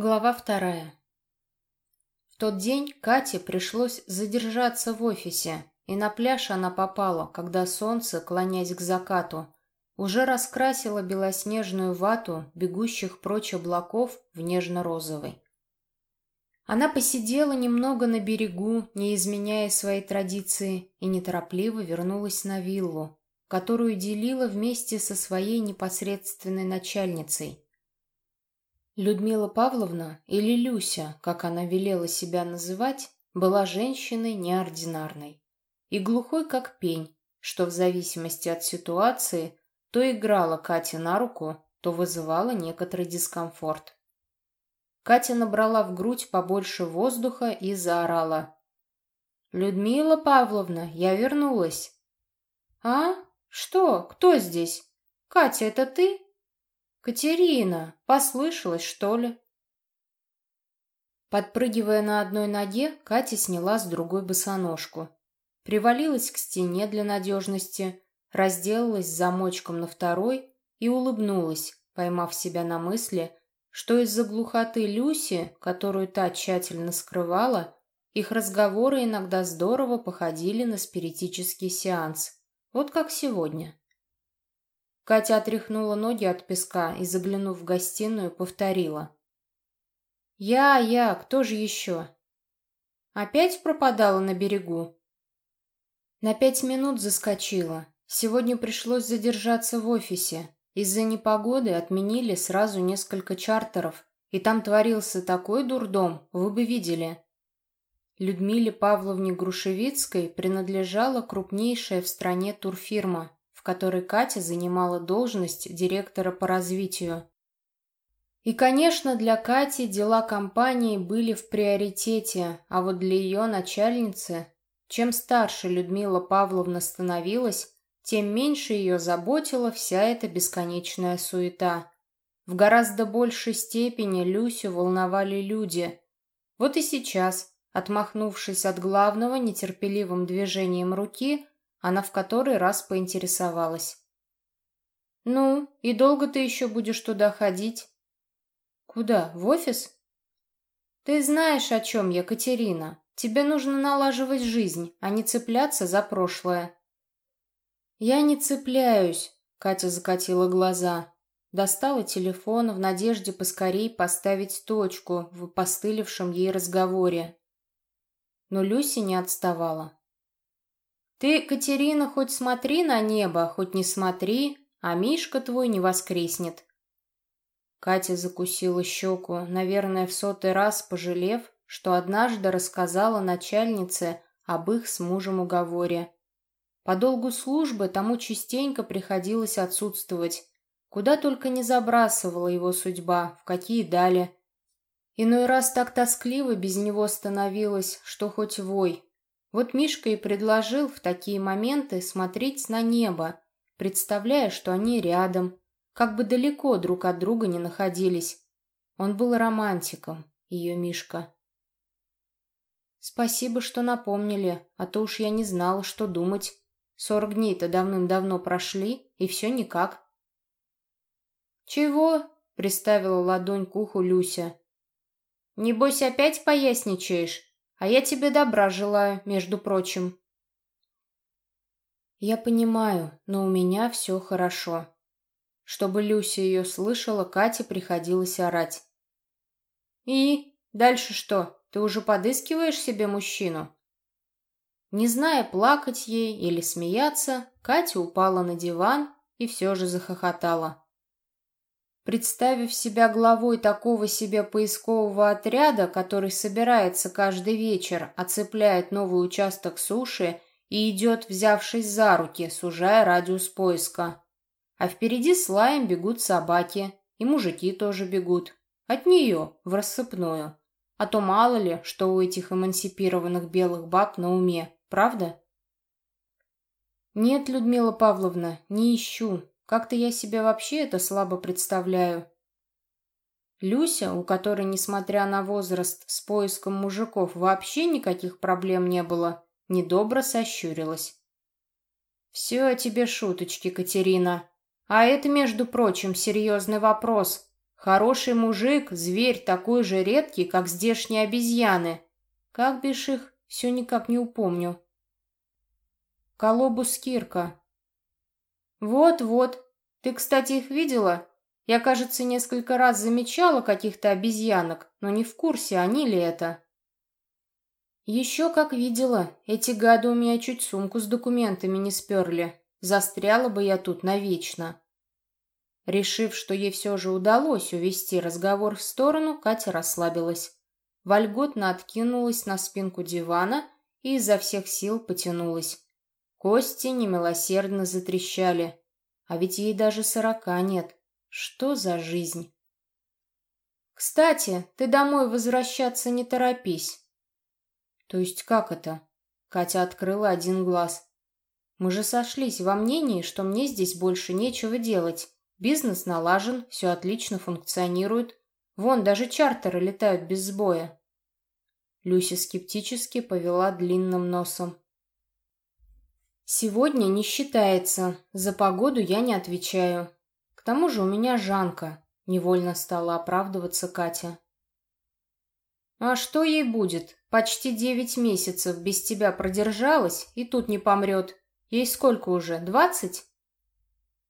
Глава вторая. В тот день Кате пришлось задержаться в офисе, и на пляж она попала, когда солнце, клонясь к закату, уже раскрасило белоснежную вату бегущих прочь облаков в нежно-розовый. Она посидела немного на берегу, не изменяя своей традиции, и неторопливо вернулась на виллу, которую делила вместе со своей непосредственной начальницей – Людмила Павловна, или Люся, как она велела себя называть, была женщиной неординарной и глухой как пень, что в зависимости от ситуации то играла Кате на руку, то вызывала некоторый дискомфорт. Катя набрала в грудь побольше воздуха и заорала. «Людмила Павловна, я вернулась!» «А? Что? Кто здесь? Катя, это ты?» «Катерина! Послышалось, что ли?» Подпрыгивая на одной ноге, Катя сняла с другой босоножку. Привалилась к стене для надежности, разделалась замочком на второй и улыбнулась, поймав себя на мысли, что из-за глухоты Люси, которую та тщательно скрывала, их разговоры иногда здорово походили на спиритический сеанс. Вот как сегодня. Катя отряхнула ноги от песка и, заглянув в гостиную, повторила. «Я, я, кто же еще?» «Опять пропадала на берегу?» На пять минут заскочила. Сегодня пришлось задержаться в офисе. Из-за непогоды отменили сразу несколько чартеров, и там творился такой дурдом, вы бы видели. Людмиле Павловне Грушевицкой принадлежала крупнейшая в стране турфирма которой Катя занимала должность директора по развитию. И, конечно, для Кати дела компании были в приоритете, а вот для ее начальницы, чем старше Людмила Павловна становилась, тем меньше ее заботила вся эта бесконечная суета. В гораздо большей степени Люсю волновали люди. Вот и сейчас, отмахнувшись от главного нетерпеливым движением руки, она в который раз поинтересовалась. «Ну, и долго ты еще будешь туда ходить?» «Куда? В офис?» «Ты знаешь, о чем я, Катерина. Тебе нужно налаживать жизнь, а не цепляться за прошлое». «Я не цепляюсь», — Катя закатила глаза. Достала телефон в надежде поскорей поставить точку в постылившем ей разговоре. Но Люси не отставала. Ты, Катерина, хоть смотри на небо, хоть не смотри, а Мишка твой не воскреснет. Катя закусила щеку, наверное, в сотый раз пожалев, что однажды рассказала начальнице об их с мужем уговоре. По долгу службы тому частенько приходилось отсутствовать. Куда только не забрасывала его судьба, в какие дали. Иной раз так тоскливо без него становилось, что хоть вой, вот Мишка и предложил в такие моменты смотреть на небо, представляя, что они рядом, как бы далеко друг от друга не находились. Он был романтиком, ее Мишка. Спасибо, что напомнили, а то уж я не знала, что думать. Сорок дней-то давным-давно прошли, и все никак. «Чего?» — приставила ладонь к уху Люся. «Небось, опять поясничаешь?» А я тебе добра желаю, между прочим. Я понимаю, но у меня все хорошо. Чтобы Люся ее слышала, Кате приходилось орать. И? Дальше что? Ты уже подыскиваешь себе мужчину? Не зная, плакать ей или смеяться, Катя упала на диван и все же захохотала. Представив себя главой такого себе поискового отряда, который собирается каждый вечер, оцепляет новый участок суши и идет, взявшись за руки, сужая радиус поиска. А впереди с лаем бегут собаки, и мужики тоже бегут. От нее, в рассыпную. А то мало ли, что у этих эмансипированных белых баб на уме, правда? Нет, Людмила Павловна, не ищу. Как-то я себе вообще это слабо представляю. Люся, у которой, несмотря на возраст, с поиском мужиков вообще никаких проблем не было, недобро сощурилась. «Все о тебе шуточки, Катерина. А это, между прочим, серьезный вопрос. Хороший мужик, зверь такой же редкий, как здешние обезьяны. Как бишь их, все никак не упомню. Колобус Кирка. Вот-вот. Ты, кстати, их видела? Я, кажется, несколько раз замечала каких-то обезьянок, но не в курсе, они ли это. Еще как видела. Эти гады у меня чуть сумку с документами не сперли. Застряла бы я тут навечно. Решив, что ей все же удалось увести разговор в сторону, Катя расслабилась. Вольготно откинулась на спинку дивана и изо всех сил потянулась. Кости немилосердно затрещали. А ведь ей даже сорока нет. Что за жизнь? «Кстати, ты домой возвращаться не торопись». «То есть как это?» Катя открыла один глаз. «Мы же сошлись во мнении, что мне здесь больше нечего делать. Бизнес налажен, все отлично функционирует. Вон, даже чартеры летают без сбоя. Люся скептически повела длинным носом. «Сегодня не считается. За погоду я не отвечаю. К тому же у меня Жанка», — невольно стала оправдываться Катя. «А что ей будет? Почти девять месяцев без тебя продержалась и тут не помрет. Ей сколько уже, двадцать?»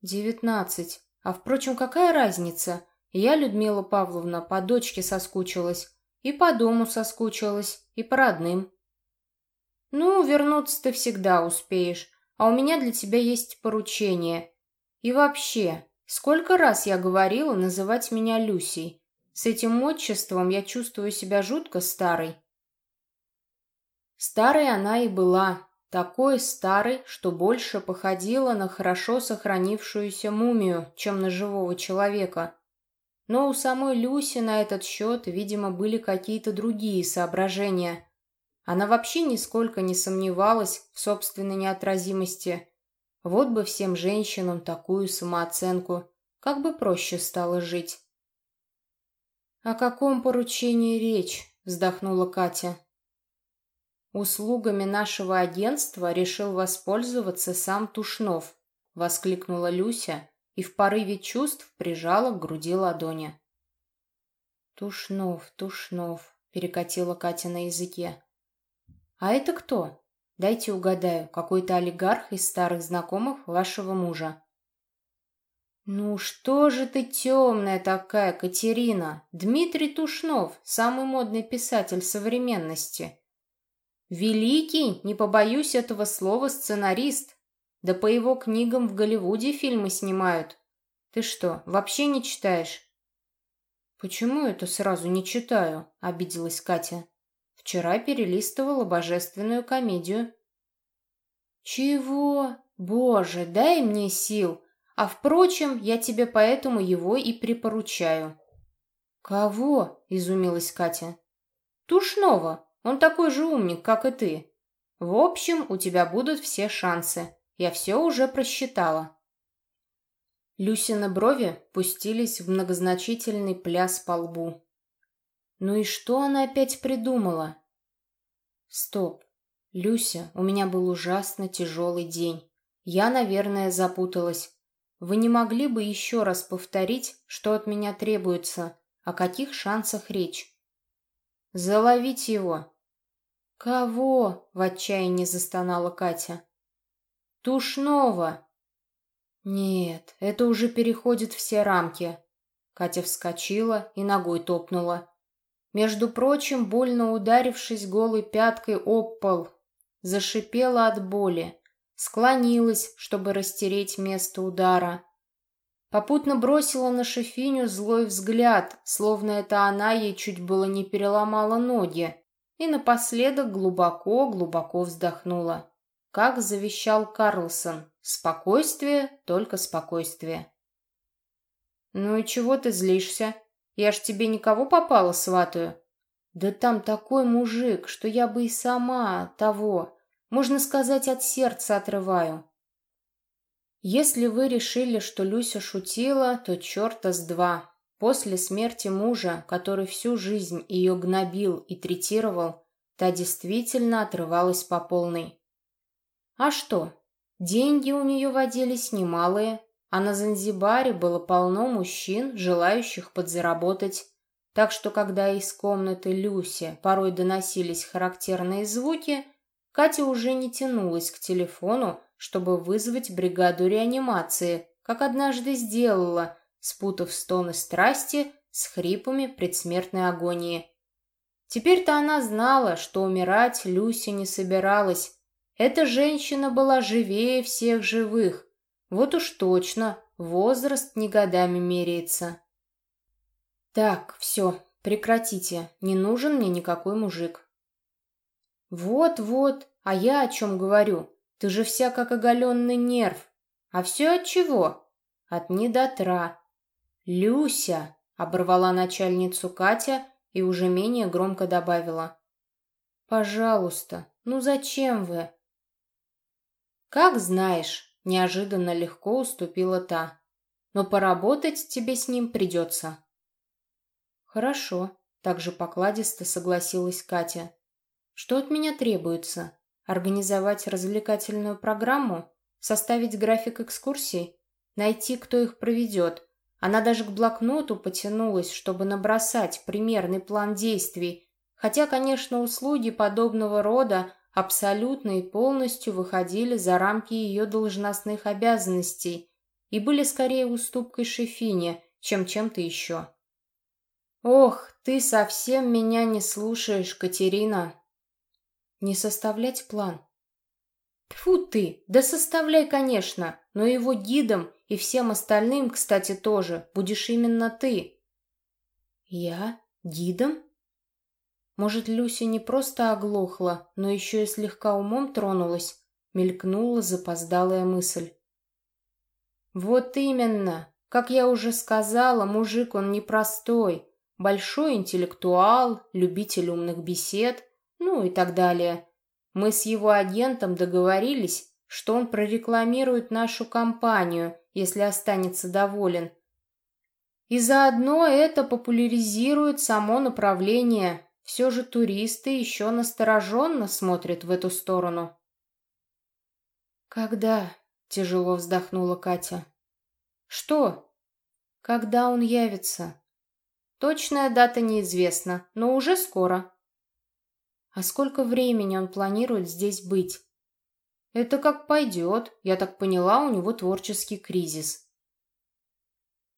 «Девятнадцать. А, впрочем, какая разница? Я, Людмила Павловна, по дочке соскучилась. И по дому соскучилась, и по родным. Ну, вернуться ты всегда успеешь. А у меня для тебя есть поручение. И вообще, сколько раз я говорила называть меня Люсей? С этим отчеством я чувствую себя жутко старой. Старой она и была, такой старый, что больше походила на хорошо сохранившуюся мумию, чем на живого человека. Но у самой Люси на этот счет, видимо, были какие-то другие соображения. Она вообще нисколько не сомневалась в собственной неотразимости. Вот бы всем женщинам такую самооценку, как бы проще стало жить. «О каком поручении речь?» — вздохнула Катя. «Услугами нашего агентства решил воспользоваться сам Тушнов», — воскликнула Люся и в порыве чувств прижала к груди ладони. «Тушнов, Тушнов», — перекатила Катя на языке. «А это кто? Дайте угадаю, какой-то олигарх из старых знакомых вашего мужа». «Ну что же ты темная такая, Катерина? Дмитрий Тушнов, самый модный писатель современности. Великий, не побоюсь этого слова, сценарист. Да по его книгам в Голливуде фильмы снимают. Ты что, вообще не читаешь? Почему это сразу не читаю? Обиделась Катя. Вчера перелистывала божественную комедию. Чего? Боже, дай мне сил. А впрочем, я тебе поэтому его и припоручаю. Кого? Изумилась Катя. Тушного. Он такой же умник, как и ты. В общем, у тебя будут все шансы. Я все уже просчитала». Люсины брови пустились в многозначительный пляс по лбу. «Ну и что она опять придумала?» «Стоп. Люся, у меня был ужасно тяжелый день. Я, наверное, запуталась. Вы не могли бы еще раз повторить, что от меня требуется, о каких шансах речь?» «Заловить его», «Кого?» — в отчаянии застонала Катя. «Тушного!» «Нет, это уже переходит все рамки». Катя вскочила и ногой топнула. Между прочим, больно ударившись голой пяткой об пол, зашипела от боли, склонилась, чтобы растереть место удара. Попутно бросила на Шефиню злой взгляд, словно это она ей чуть было не переломала ноги и напоследок глубоко-глубоко вздохнула. Как завещал Карлсон, спокойствие, только спокойствие. «Ну и чего ты злишься? Я ж тебе никого попала сватаю?» «Да там такой мужик, что я бы и сама того, можно сказать, от сердца отрываю». Если вы решили, что Люся шутила, то черта с два. После смерти мужа, который всю жизнь ее гнобил и третировал, та действительно отрывалась по полной. А что? Деньги у нее водились немалые, а на Занзибаре было полно мужчин, желающих подзаработать. Так что, когда из комнаты Люси порой доносились характерные звуки, Катя уже не тянулась к телефону, чтобы вызвать бригаду реанимации, как однажды сделала, спутав стоны страсти с хрипами предсмертной агонии. Теперь-то она знала, что умирать Люся не собиралась. Эта женщина была живее всех живых. Вот уж точно, возраст не годами меряется. Так, все, прекратите, не нужен мне никакой мужик. Вот-вот, а я о чем говорю? Ты же вся как оголенный нерв. А все от чего? От недотра. Люся, оборвала начальницу Катя и уже менее громко добавила. Пожалуйста, ну зачем вы? Как знаешь, неожиданно легко уступила та. Но поработать тебе с ним придется. Хорошо, также покладисто согласилась Катя. Что от меня требуется? Организовать развлекательную программу? Составить график экскурсий? Найти, кто их проведет? Она даже к блокноту потянулась, чтобы набросать примерный план действий, хотя, конечно, услуги подобного рода абсолютно и полностью выходили за рамки ее должностных обязанностей и были скорее уступкой Шефине, чем чем-то еще. «Ох, ты совсем меня не слушаешь, Катерина!» «Не составлять план». «Тьфу ты! Да составляй, конечно, но его гидом и всем остальным, кстати, тоже будешь именно ты». «Я? Гидом?» Может, Люся не просто оглохла, но еще и слегка умом тронулась, мелькнула запоздалая мысль. «Вот именно! Как я уже сказала, мужик он непростой, большой интеллектуал, любитель умных бесед, ну и так далее. Мы с его агентом договорились, что он прорекламирует нашу компанию, если останется доволен. И заодно это популяризирует само направление. Все же туристы еще настороженно смотрят в эту сторону. «Когда?» — тяжело вздохнула Катя. «Что?» «Когда он явится?» Точная дата неизвестна, но уже скоро. А сколько времени он планирует здесь быть? Это как пойдет. Я так поняла, у него творческий кризис.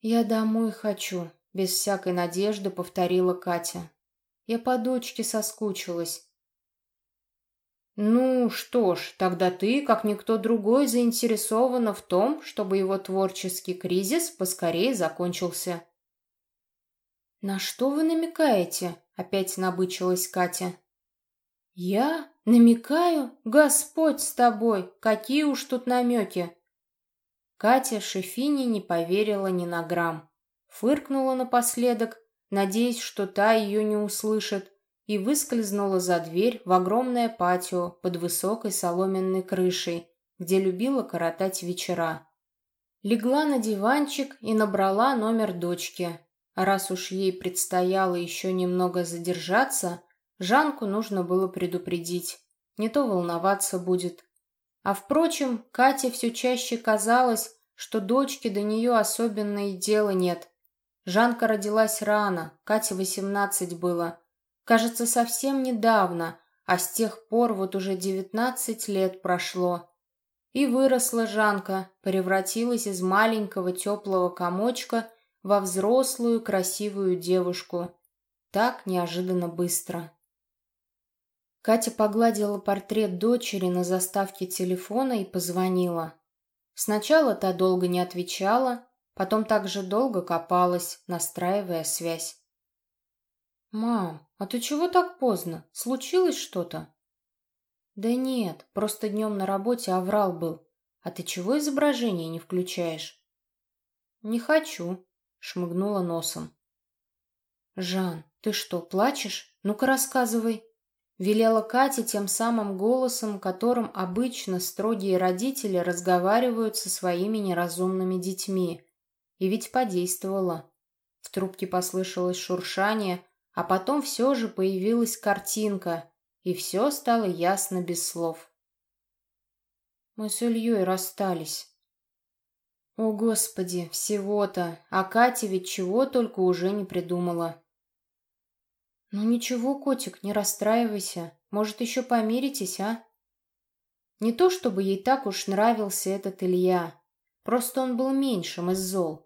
Я домой хочу, без всякой надежды повторила Катя. Я по дочке соскучилась. Ну что ж, тогда ты, как никто другой, заинтересована в том, чтобы его творческий кризис поскорее закончился. «На что вы намекаете?» — опять набычилась Катя. «Я? Намекаю? Господь с тобой! Какие уж тут намеки!» Катя Шефини не поверила ни на грамм. Фыркнула напоследок, надеясь, что та ее не услышит, и выскользнула за дверь в огромное патио под высокой соломенной крышей, где любила коротать вечера. Легла на диванчик и набрала номер дочки, раз уж ей предстояло еще немного задержаться, Жанку нужно было предупредить. Не то волноваться будет. А впрочем, Кате все чаще казалось, что дочке до нее особенно и дела нет. Жанка родилась рано, Кате восемнадцать было. Кажется, совсем недавно, а с тех пор вот уже девятнадцать лет прошло. И выросла Жанка, превратилась из маленького теплого комочка во взрослую красивую девушку. Так неожиданно быстро. Катя погладила портрет дочери на заставке телефона и позвонила. Сначала та долго не отвечала, потом также долго копалась, настраивая связь. «Мам, а ты чего так поздно? Случилось что-то?» «Да нет, просто днем на работе оврал был. А ты чего изображение не включаешь?» «Не хочу», шмыгнула носом. «Жан, ты что, плачешь? Ну-ка рассказывай!» Велела Катя тем самым голосом, которым обычно строгие родители разговаривают со своими неразумными детьми. И ведь подействовала. В трубке послышалось шуршание, а потом все же появилась картинка, и все стало ясно без слов. Мы с Ильей расстались. О, Господи, всего-то, а Катя ведь чего только уже не придумала. Ну ничего, котик, не расстраивайся, может, еще помиритесь, а? Не то чтобы ей так уж нравился этот Илья, просто он был меньшим из зол.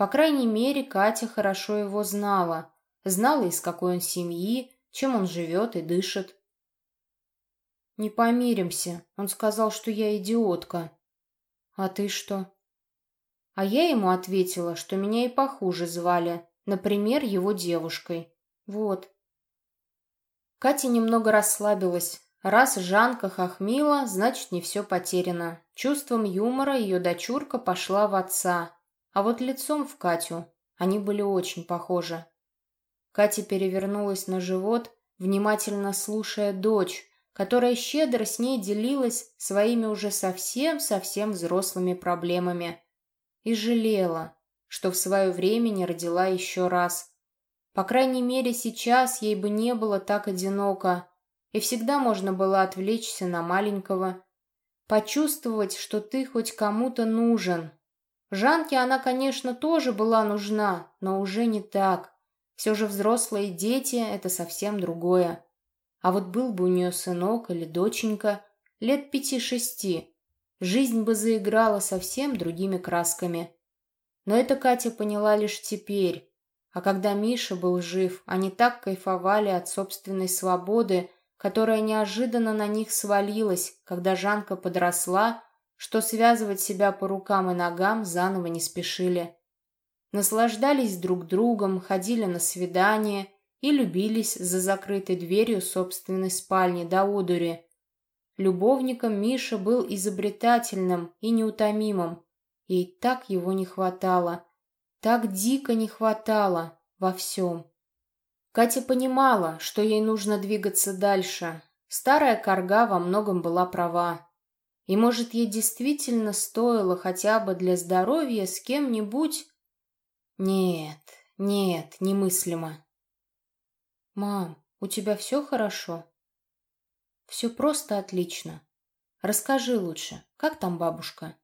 По крайней мере, Катя хорошо его знала, знала, из какой он семьи, чем он живет и дышит. «Не помиримся», — он сказал, что я идиотка. «А ты что?» А я ему ответила, что меня и похуже звали, например, его девушкой. Вот. Катя немного расслабилась. Раз Жанка хохмила, значит, не все потеряно. Чувством юмора ее дочурка пошла в отца, а вот лицом в Катю они были очень похожи. Катя перевернулась на живот, внимательно слушая дочь, которая щедро с ней делилась своими уже совсем-совсем взрослыми проблемами. И жалела, что в свое время не родила еще раз. По крайней мере, сейчас ей бы не было так одиноко, и всегда можно было отвлечься на маленького, почувствовать, что ты хоть кому-то нужен. Жанке она, конечно, тоже была нужна, но уже не так. Все же взрослые дети — это совсем другое. А вот был бы у нее сынок или доченька, лет пяти-шести, жизнь бы заиграла совсем другими красками. Но это Катя поняла лишь теперь. А когда Миша был жив, они так кайфовали от собственной свободы, которая неожиданно на них свалилась, когда Жанка подросла, что связывать себя по рукам и ногам заново не спешили. Наслаждались друг другом, ходили на свидания – и любились за закрытой дверью собственной спальни до одури. Любовником Миша был изобретательным и неутомимым. Ей так его не хватало, так дико не хватало во всем. Катя понимала, что ей нужно двигаться дальше. Старая корга во многом была права. И, может, ей действительно стоило хотя бы для здоровья с кем-нибудь... Нет, нет, немыслимо. «Мам, у тебя все хорошо?» «Все просто отлично. Расскажи лучше, как там бабушка?»